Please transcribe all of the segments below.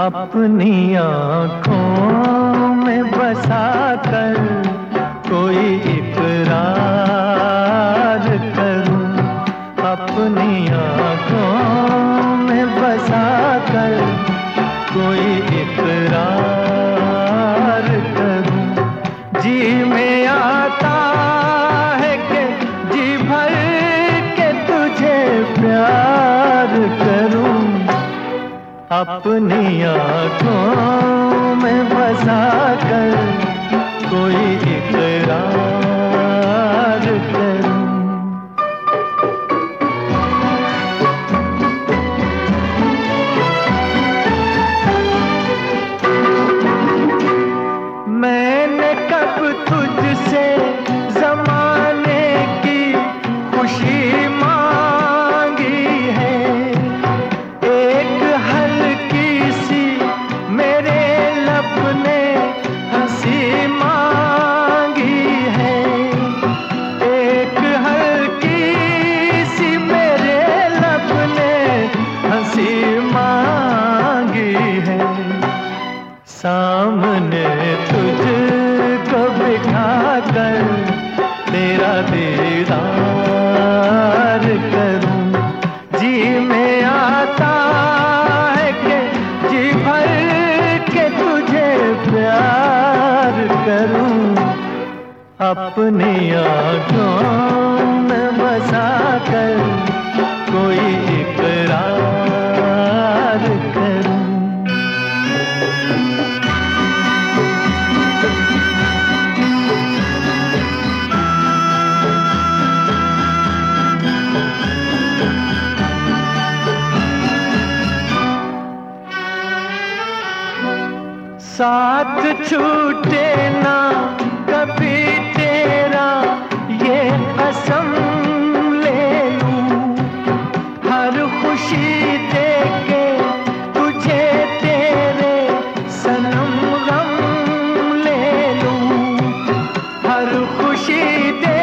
अपनी आँखों में बसा कर कोई इकरार करूँ। अपनी आँखों में बसा कर कोई इकरार करूँ। जी में आता अपनी आँखों में बसा सामने तुझको बिठा कर तेरा दीदार करूँ। जी में आता है कि जी भर के तुझे प्यार करूँ। अपनी आँखों में बसा कर साथ छूटे ना, कभी तेरा ये कसम ले लूँ। हर खुशी दे के तुझे तेरे सनम गम ले लूँ। हर खुशी दे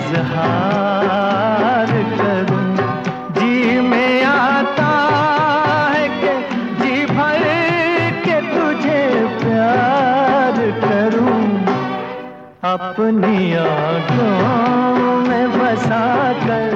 इजहार करूँ। जी में आता है कि जी भर के तुझे प्यार करूँ। अपनी आँखों में बसा कर